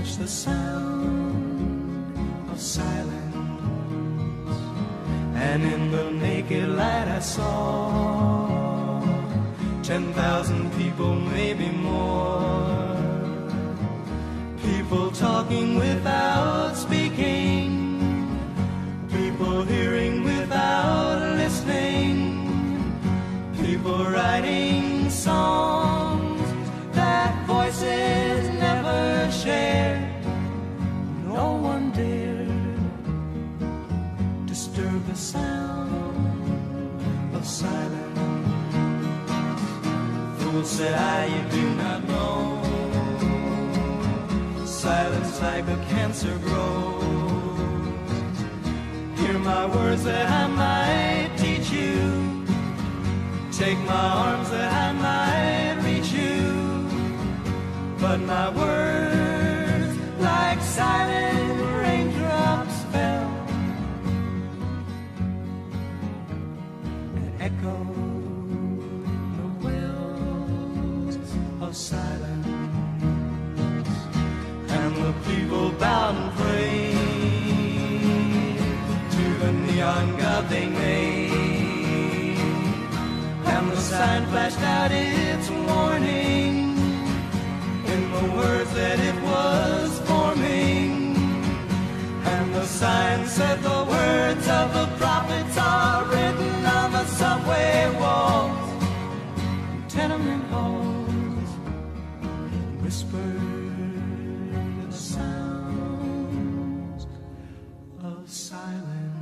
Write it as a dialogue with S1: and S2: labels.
S1: the sound of silence. And in the naked light I saw ten thousand people, maybe more. People talking without Said I, you do not know. Silence like a cancer grows. Hear my words that I might teach you. Take my arms that I might reach you. But my words, like silent raindrops, fell and echoed god they made. And the sign flashed out its warning in the words that it was forming. And the sign said the words of the prophets are written on the subway walls, tenement halls, whispered. silence.